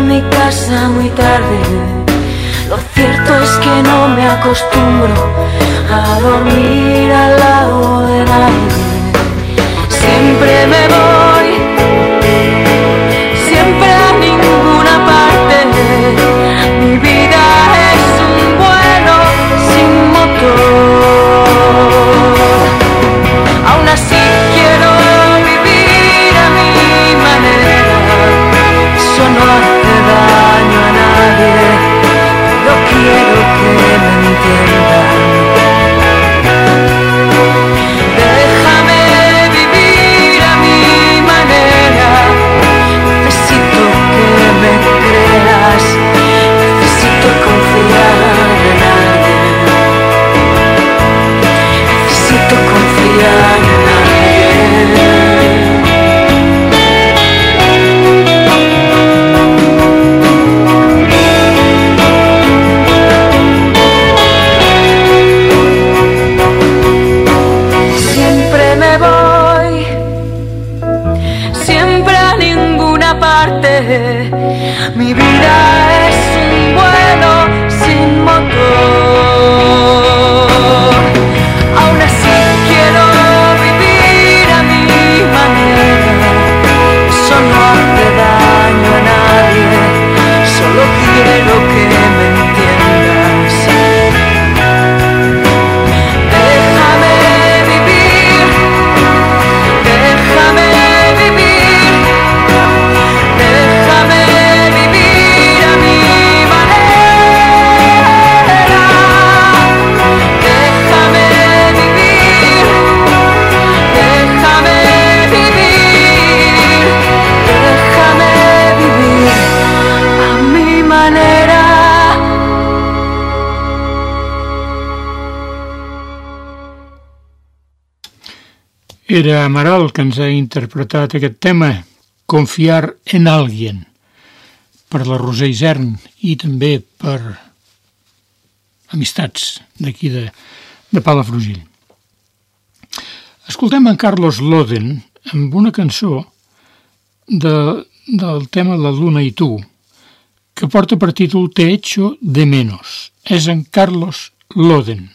mi casa muy tarde. Lo cierto es que no me acostumbro a dormir al lado de nadie. Siempre me voy, Era Amaral que ens ha interpretat aquest tema, Confiar en alguien, per la Roser Isern i també per amistats d'aquí de, de Palafrugell. Escoltem en Carlos Loden amb una cançó de, del tema La Luna i tu, que porta per títol Te echo de menos. És en Carlos Loden.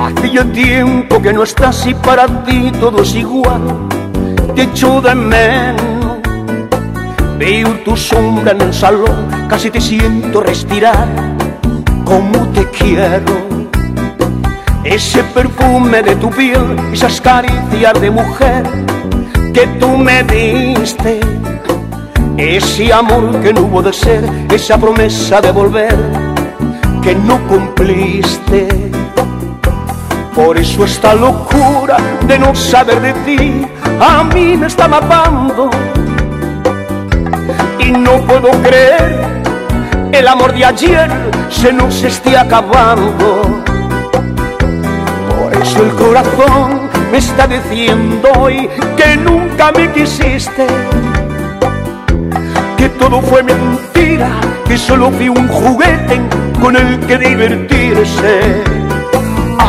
Hace ya tiempo que no estás y para ti todo es igual. Te de menos. Veo tu sombra en el salón, casi te siento respirar. Como te quiero. Ese perfume de tu piel, esas caricias de mujer que tú me diste. Ese amor que no hubo de ser, esa promesa de volver que no cumpliste. Por eso esta locura de no saber de ti a mí me está matando. Y no puedo creer, el amor de ayer se nos esté acabando. Por eso el corazón me está diciendo hoy que nunca me quisiste. Que todo fue mentira, que solo fui un juguete con el que divertirse.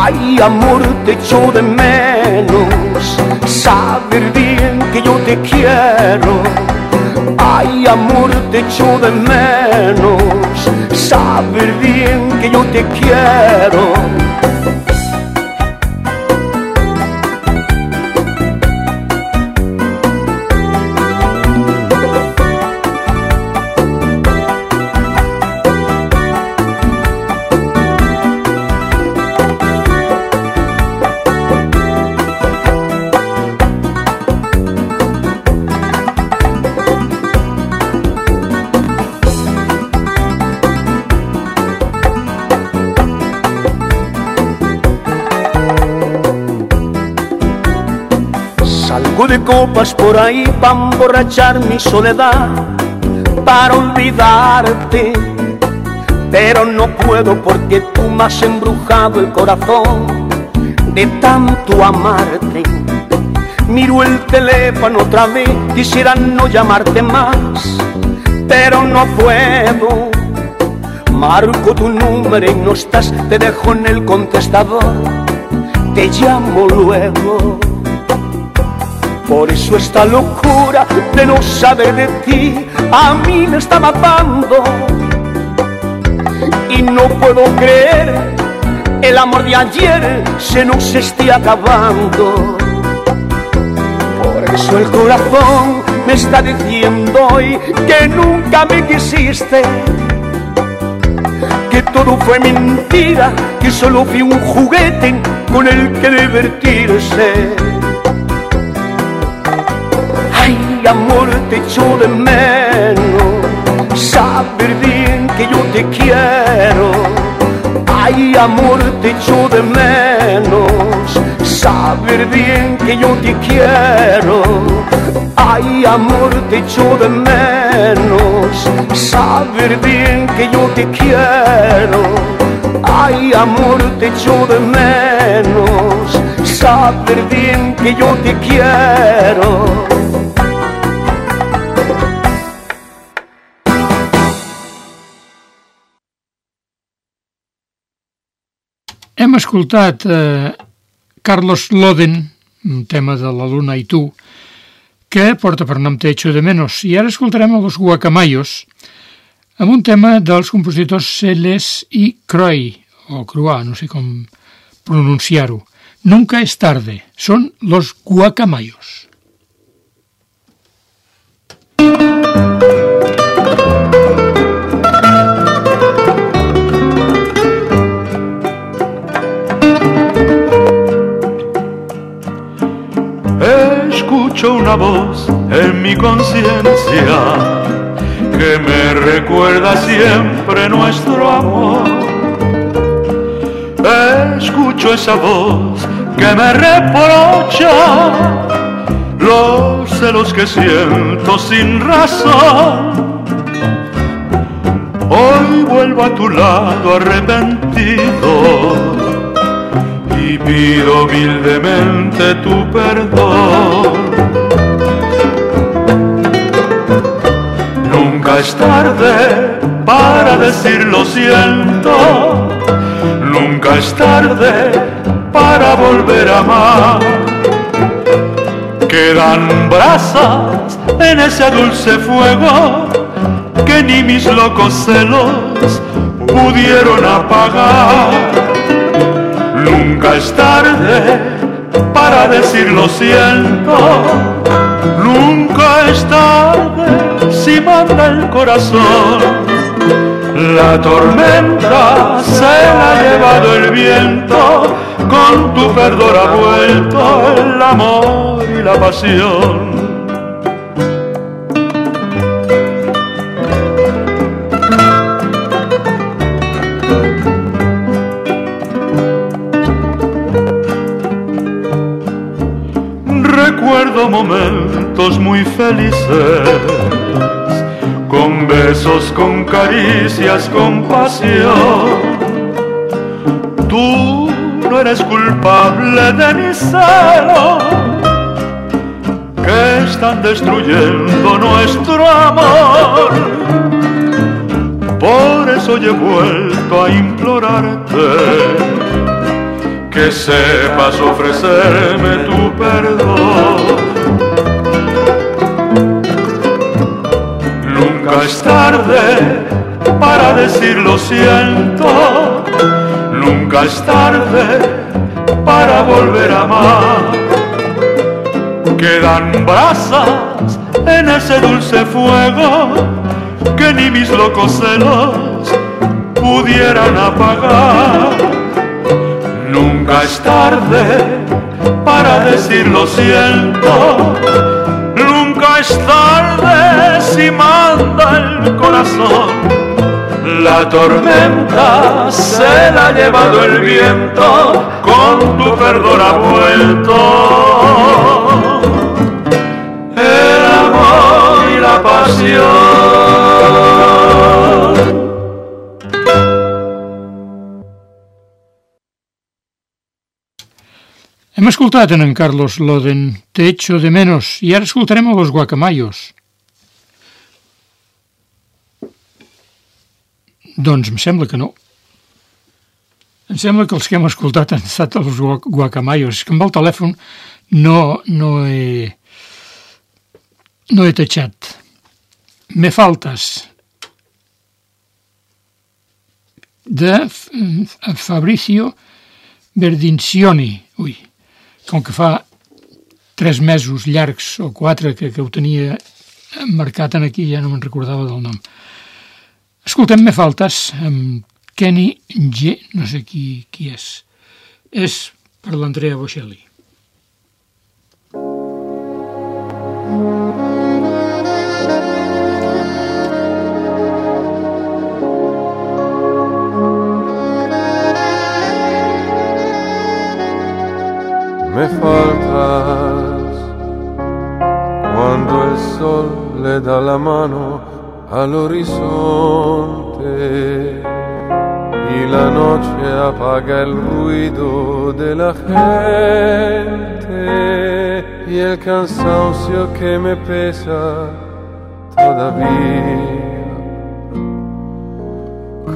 Ay, amor, te echo de menos. Saber bien que yo te quiero. Ay, amor, te echo de menos. Saber bien que yo te quiero. Copas por ahí para emborrachar mi soledad, para olvidarte. pero no puedo porque tú me has embrujado el corazón de tanto amarte. Miro el teléfono otra vez, quisiera no llamarte más, pero no puedo. Marco tu número y no estás, te dejo en el contestador, te llamo luego. Por eso esta locura de no saber de ti a mí me está matando. Y no puedo creer, el amor de ayer se nos esté acabando. Por eso el corazón me está diciendo hoy que nunca me quisiste. Que todo fue mentira, que solo fui un juguete con el que divertirse amor te echo de menos, saber bien que yo te quiero. Ay, amor, te echo de menos, saber bien que yo te quiero. Ay, amor, te echo de menos, saber bien que yo te quiero. Ay, amor, te echo de menos, saber bien que yo te quiero. Hem escoltat eh, Carlos Loden, un tema de la Luna i tu, que porta per nom Techo de Menos. I ara escoltarem els Guacamayos amb un tema dels compositors Celes i Croy, o Croix, no sé com pronunciar-ho. Nunca és tarde, són los Guacamayos. Una voz en mi conciencia que me recuerda siempre nuestro amor. Escucho esa voz que me reprocha los celos que siento sin razón. Hoy vuelvo a tu lado arrepentido y pido humildemente tu perdón. Nunca es tarde para decir lo siento, nunca es tarde para volver a amar. Quedan brasas en ese dulce fuego que ni mis locos celos pudieron apagar Nunca es tarde para decir lo siento. Nunca es tarde si manda el corazón. La tormenta se la ha llevado el viento, con tu perdón ha vuelto el amor y la pasión. Muy felices, con besos, con caricias, con pasión. Tú no eres culpable de mi celo, que están destruyendo nuestro amor. Por eso yo he vuelto a implorarte que sepas ofrecerme tu perdón. Nunca es tarde para decir lo siento, nunca es tarde para volver a amar. Quedan brasas en ese dulce fuego que ni mis locos celos pudieran apagar Nunca es tarde para decir lo siento. Es tarde si manda el corazón. La tormenta se la ha llevado el viento, con tu perdón ha vuelto. El amor y la pasión. Hem escoltat en en Carlos Loden Te echo de menos i ara escoltarem a los guacamayos. Doncs em sembla que no. Em sembla que els que hem escoltat han estat els guacamayos. Que amb el telèfon no, no he no he tatxat. Me faltes de Fabricio Verdincioni. Ui, com que fa tres mesos llargs o quatre que, que ho tenia marcat en aquí, ja no me'n recordava del nom. Escoltem Me Faltes amb Kenny G, no sé qui, qui és. És per l'Andrea Bocelli. Me faltas. Cuando el sol le da la mano al horizonte y la noche apaga el ruido de la gente y el cansancio que me pesa todavía.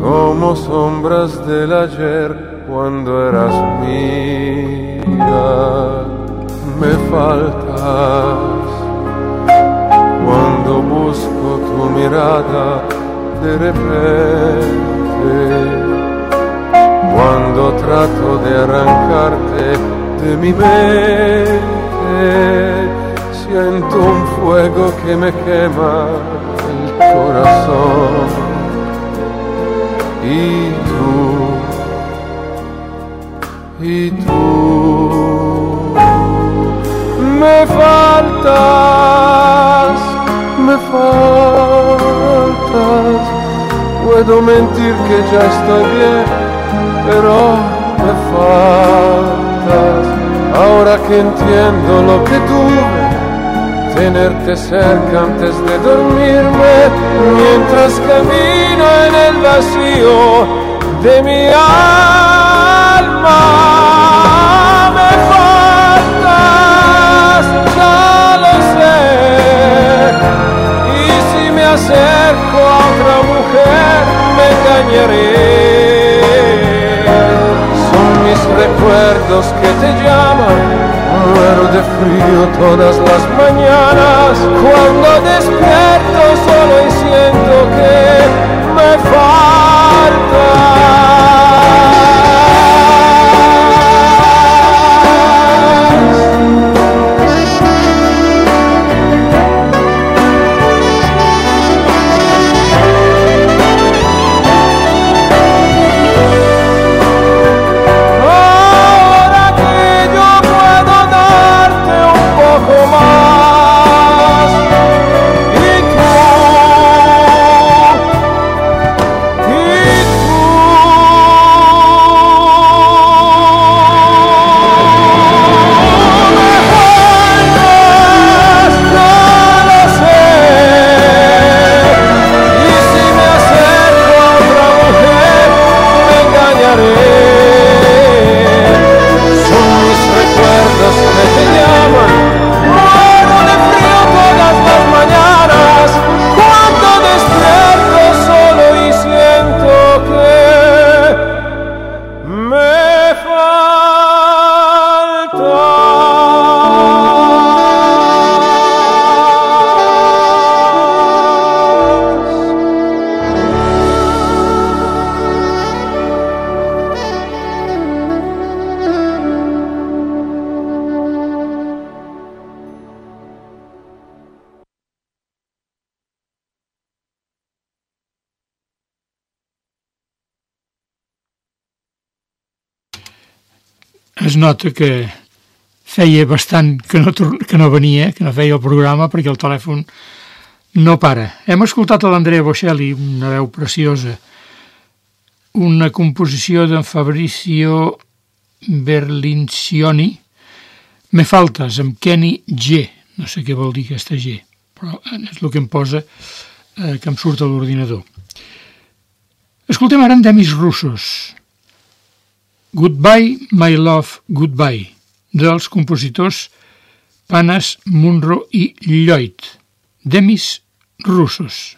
Como sombras del ayer cuando eras me faltas. Cuando busco tu mirada de repente, cuando trato de arrancarte de mi mente, siento un fuego que me quema el corazón. Y tú y tú me faltas, me faltas. Puedo mentir que ya estoy bien, pero me faltas. Ahora que entiendo lo que tuve, tenerte cerca antes de dormirme, mientras camino en el vacío de mi alma. Me faltas, ya lo sé. Y si me acerco a otra mujer, me engañaré. Son mis recuerdos que te llaman. Muero de frío todas las mañanas. Cuando despierto solo y siento que me faltas. Nota que feia bastant que no, que no venia, que no feia el programa, perquè el telèfon no para. Hem escoltat a l'Andrea Bocelli, una veu preciosa, una composició d'en Fabricio Berlincioni, Me faltes, amb Kenny G. No sé què vol dir aquesta G, però és el que em posa eh, que em surt a l'ordinador. Escoltem ara en Demis Russos. Goodbye, my love, goodbye. dels compositors Panas, Munro i Lloyd, demis russos.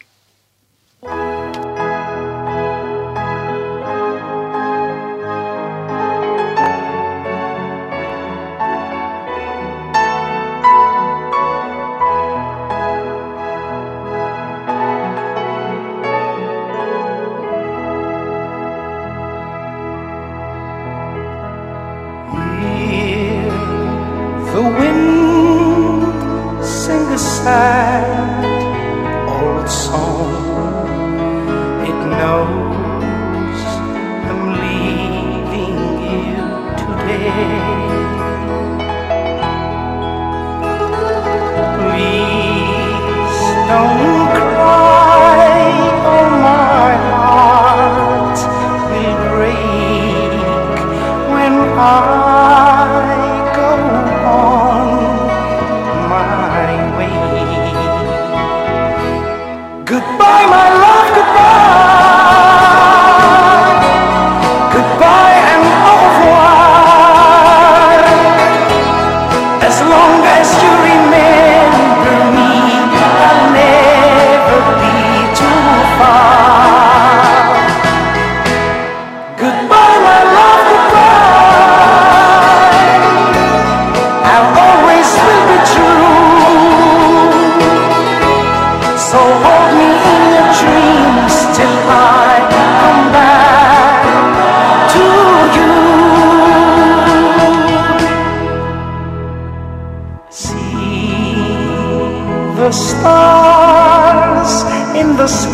heart.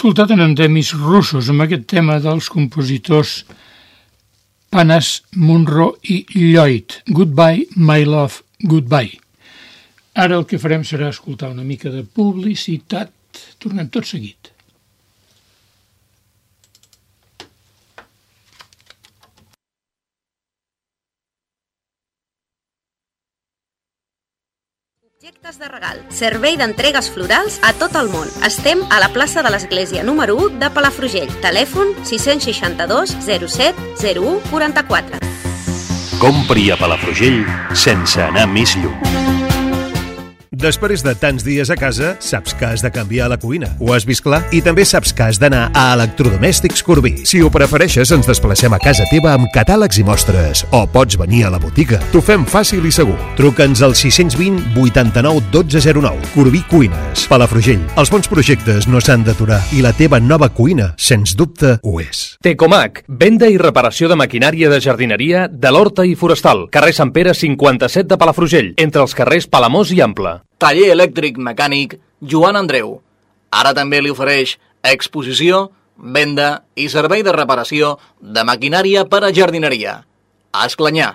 escoltat en endemis russos amb aquest tema dels compositors Panas, Munro i Lloyd, Goodbye, My Love, Goodbye. Ara el que farem serà escoltar una mica de publicitat. Tornem tot seguit. Objectes de regal. Servei d'entregues florals a tot el món. Estem a la plaça de l'Església número 1 de Palafrugell. Telèfon 662 07 01 44. Compri a Palafrugell sense anar més lluny. Després de tants dies a casa, saps que has de canviar la cuina. Ho has vist clar? I també saps que has d'anar a Electrodomèstics Corbí. Si ho prefereixes, ens desplacem a casa teva amb catàlegs i mostres. O pots venir a la botiga. T'ho fem fàcil i segur. Truca'ns al 620 89 1209. Corbí Cuines. Palafrugell. Els bons projectes no s'han d'aturar i la teva nova cuina, sens dubte, ho és. Tecomac, venda i reparació de maquinària de jardineria de l'Horta i Forestal. Carrer Sant Pere 57 de Palafrugell, entre els carrers Palamós i Ample. Taller elèctric mecànic Joan Andreu. Ara també li ofereix exposició, venda i servei de reparació de maquinària per a jardineria. A Esclanyà.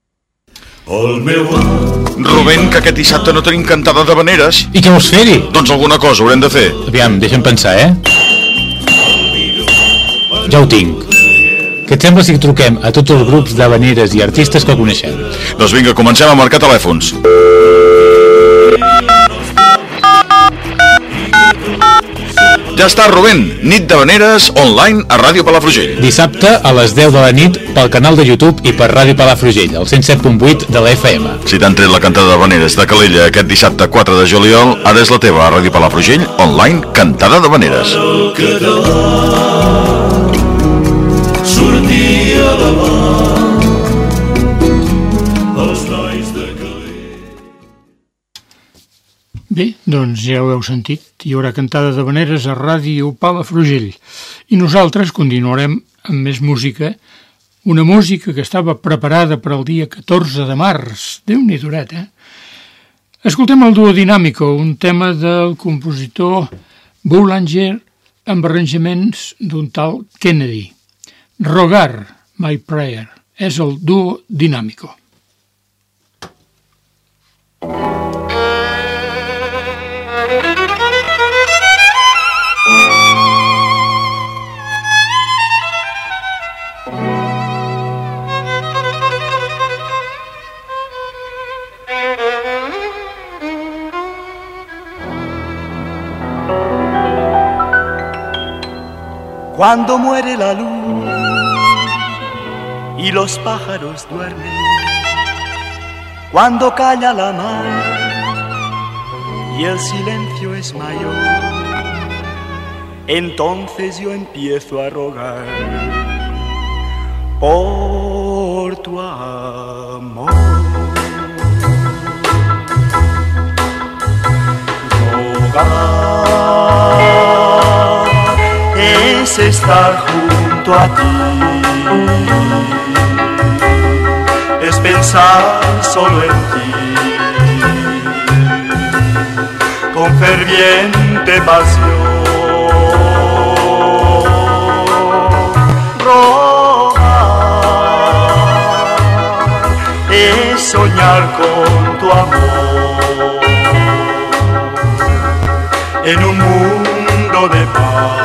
El meu Rubén, que aquest dissabte no tenim cantada de veneres. I què vols fer-hi? Doncs alguna cosa haurem de fer. Aviam, deixa'm pensar, eh? Ja ho tinc. Què et sembla si truquem a tots els grups de veneres i artistes que coneixem? Doncs vinga, comencem a marcar telèfons. Ja està, Rubén. Nit de Veneres, online a Ràdio Palafrugell. Dissabte a les 10 de la nit pel canal de YouTube i per Ràdio Palafrugell, el 107.8 de la FM. Si t'han tret la cantada de Veneres de Calella aquest dissabte 4 de juliol, ara és la teva a Ràdio Palafrugell, online, cantada de Veneres. sortia davant Bé, doncs ja ho heu sentit, hi haurà cantada de veneres a Ràdio Palafrugell. I nosaltres continuarem amb més música, una música que estava preparada per al dia 14 de març. Déu-n'hi duret, eh? Escoltem el duo Dinàmico, un tema del compositor Boulanger amb arranjaments d'un tal Kennedy. Rogar, My Prayer, és el duo Dinàmico. Cuando muere la luz y los pájaros duermen, cuando calla la mar y el silencio es mayor, entonces yo empiezo a rogar por tu amor. Rogar es estar junto a ti, es pensar solo en ti, con ferviente pasión. Es soñar con tu amor en un mundo de paz.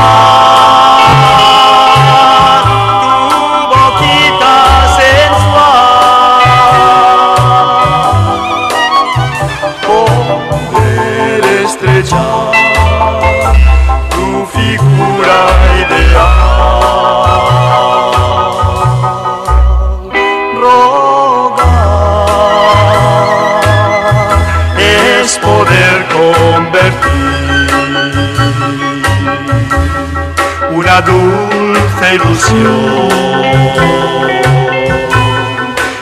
Ah! Ilusión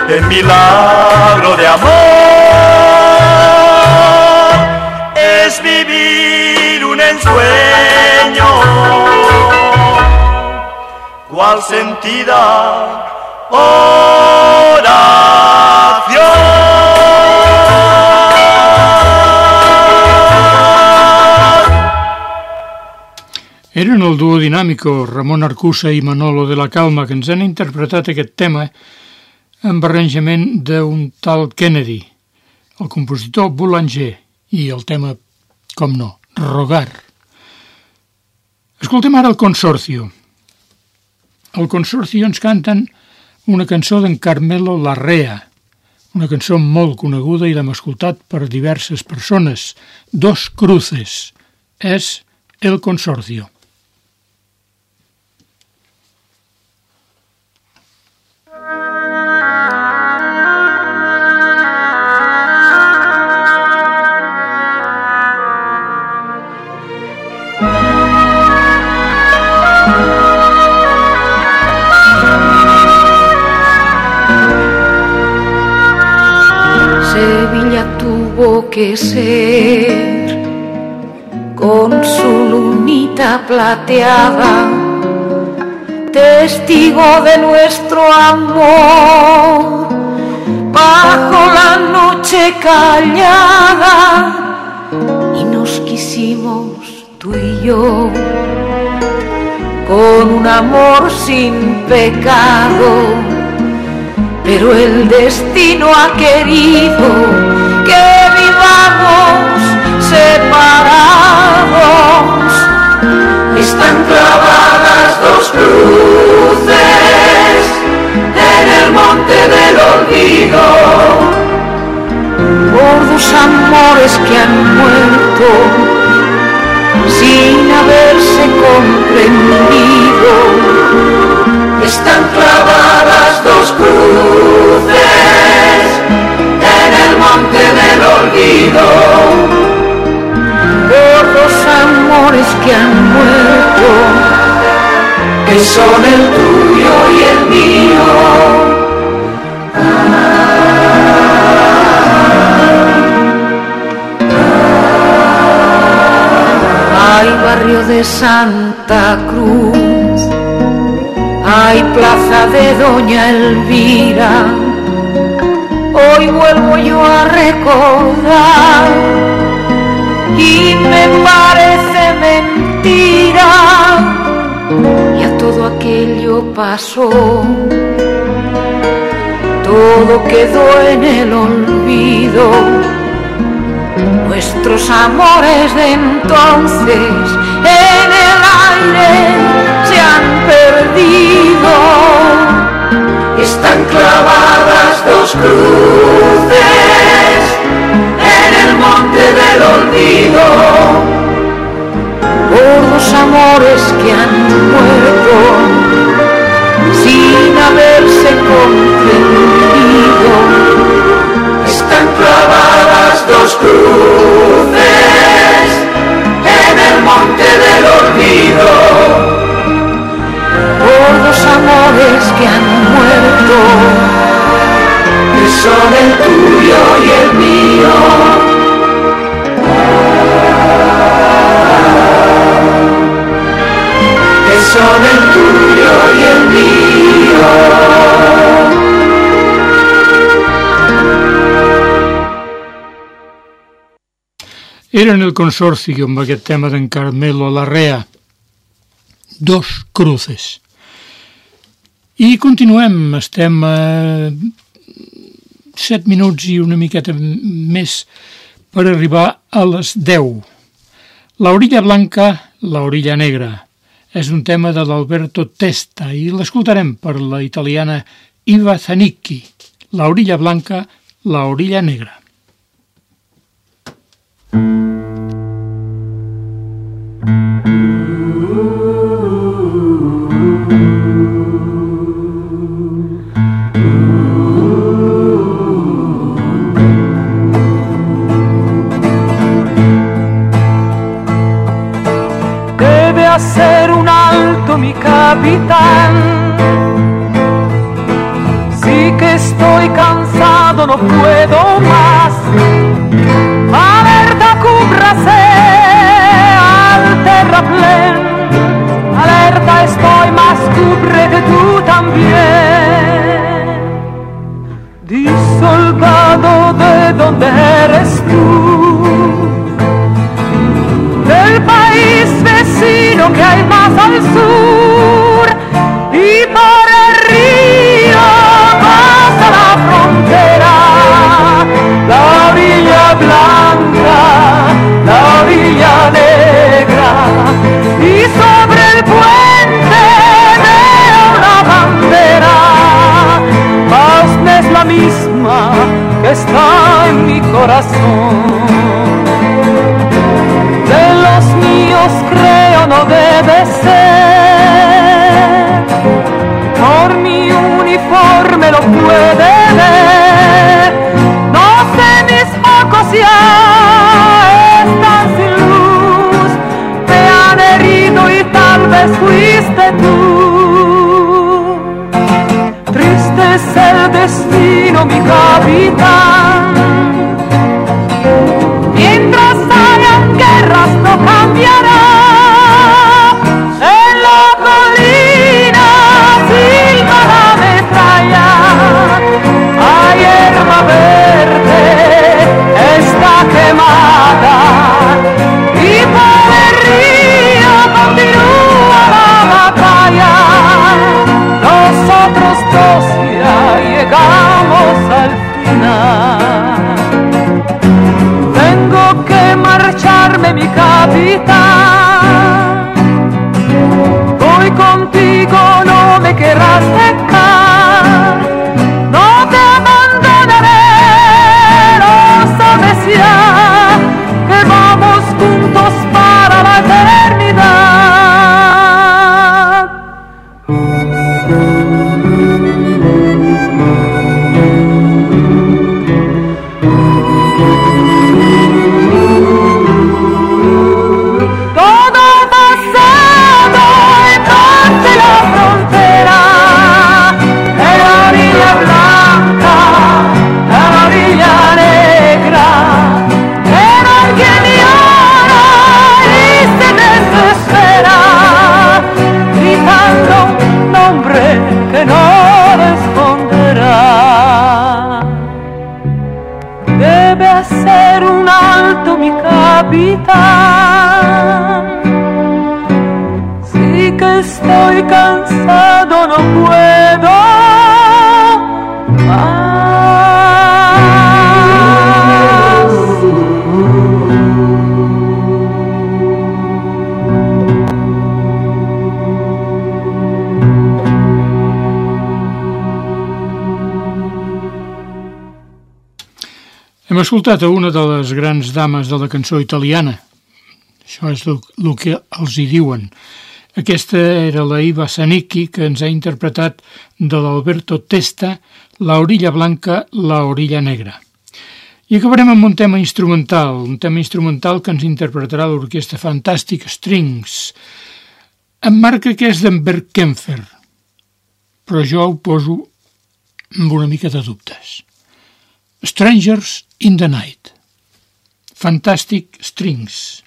en milagro de amor. Es vivir un ensueño cual sentida oración. Eren el duo dinàmico Ramon Arcusa i Manolo de la Calma que ens han interpretat aquest tema amb arranjament d'un tal Kennedy, el compositor Boulanger i el tema, com no, Rogar. Escoltem ara el Consorcio. El Consorcio ens canten una cançó d'en Carmelo Larrea, una cançó molt coneguda i l'hem escoltat per diverses persones. Dos cruces. És El Consorcio. Que ser. Con su lunita plateada, testigo de nuestro amor, bajo la noche callada, y nos quisimos tú y yo, con un amor sin pecado, pero el destino ha querido que separados. Están clavadas dos cruces en el monte del olvido por dos amores que han muerto sin haberse comprendido. Están clavadas dos cruces monte del olvido por los amores que han muerto, que son el tuyo y el mío. Hay barrio de Santa Cruz, hay plaza de Doña Elvira hoy vuelvo yo a recordar y me parece mentira. Ya todo aquello pasó, todo quedó en el olvido. Nuestros amores de entonces en el aire se han perdido están clavadas dos cruces en el monte del olvido por dos amores que han muerto sin haberse comprendido. Están clavadas dos cruces en el monte del olvido por dos amores que han muerto, que son el tuyo y el mío. Que son el tuyo y el mío. Era en el consorcio amb aquest tema d'en Carmelo Larrea, Dos Cruces. I continuem, estem a 7 minuts i una miqueta més per arribar a les 10. La orilla blanca, la orilla negra. És un tema de l'Alberto Testa i l'escoltarem per la italiana Iva Zanicchi. La orilla blanca, la orilla negra. Capitán. Sí que estoy cansado, no puedo más. Destino, mi capitán. Al final. Tengo que marcharme, mi capitán. Escoltat a una de les grans dames de la cançó italiana. Això és el, que els hi diuen. Aquesta era la Iva Sanicki, que ens ha interpretat de l'Alberto Testa La orilla blanca, la orilla negra. I acabarem amb un tema instrumental, un tema instrumental que ens interpretarà l'orquestra Fantàstic Strings. Em marca que és d'en Bert Kempfer, però jo ho poso amb una mica de dubtes. Strangers in the Night. Fantastic Strings.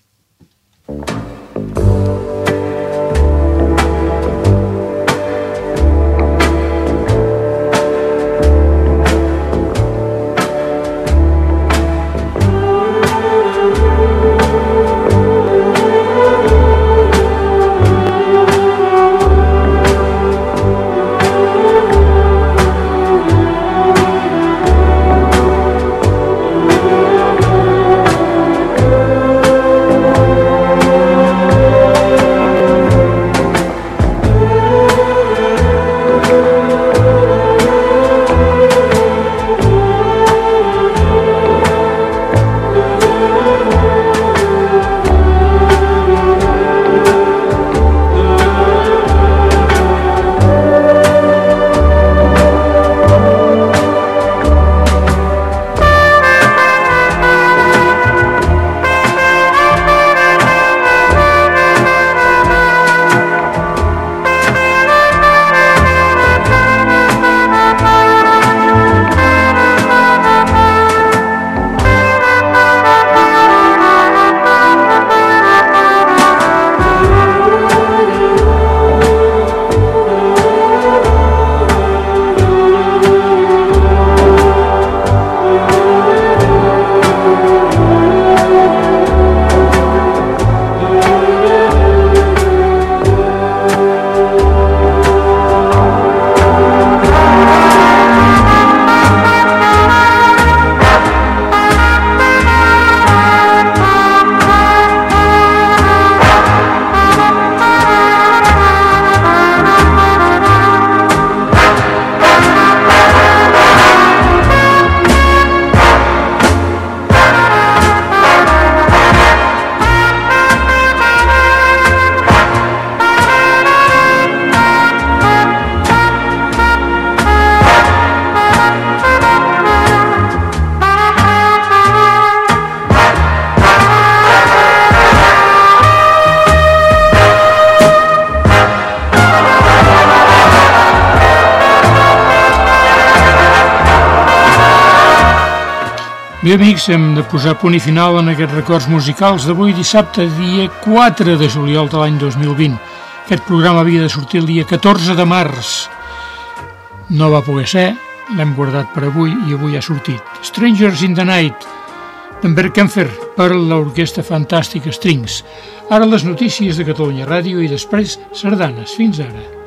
Bé, amics, hem de posar punt i final en aquests records musicals d'avui dissabte, dia 4 de juliol de l'any 2020. Aquest programa havia de sortir el dia 14 de març. No va poder ser, l'hem guardat per avui i avui ha sortit. Strangers in the Night, d'en Berkenfer, per l'orquestra fantàstica Strings. Ara les notícies de Catalunya Ràdio i després sardanes. Fins ara.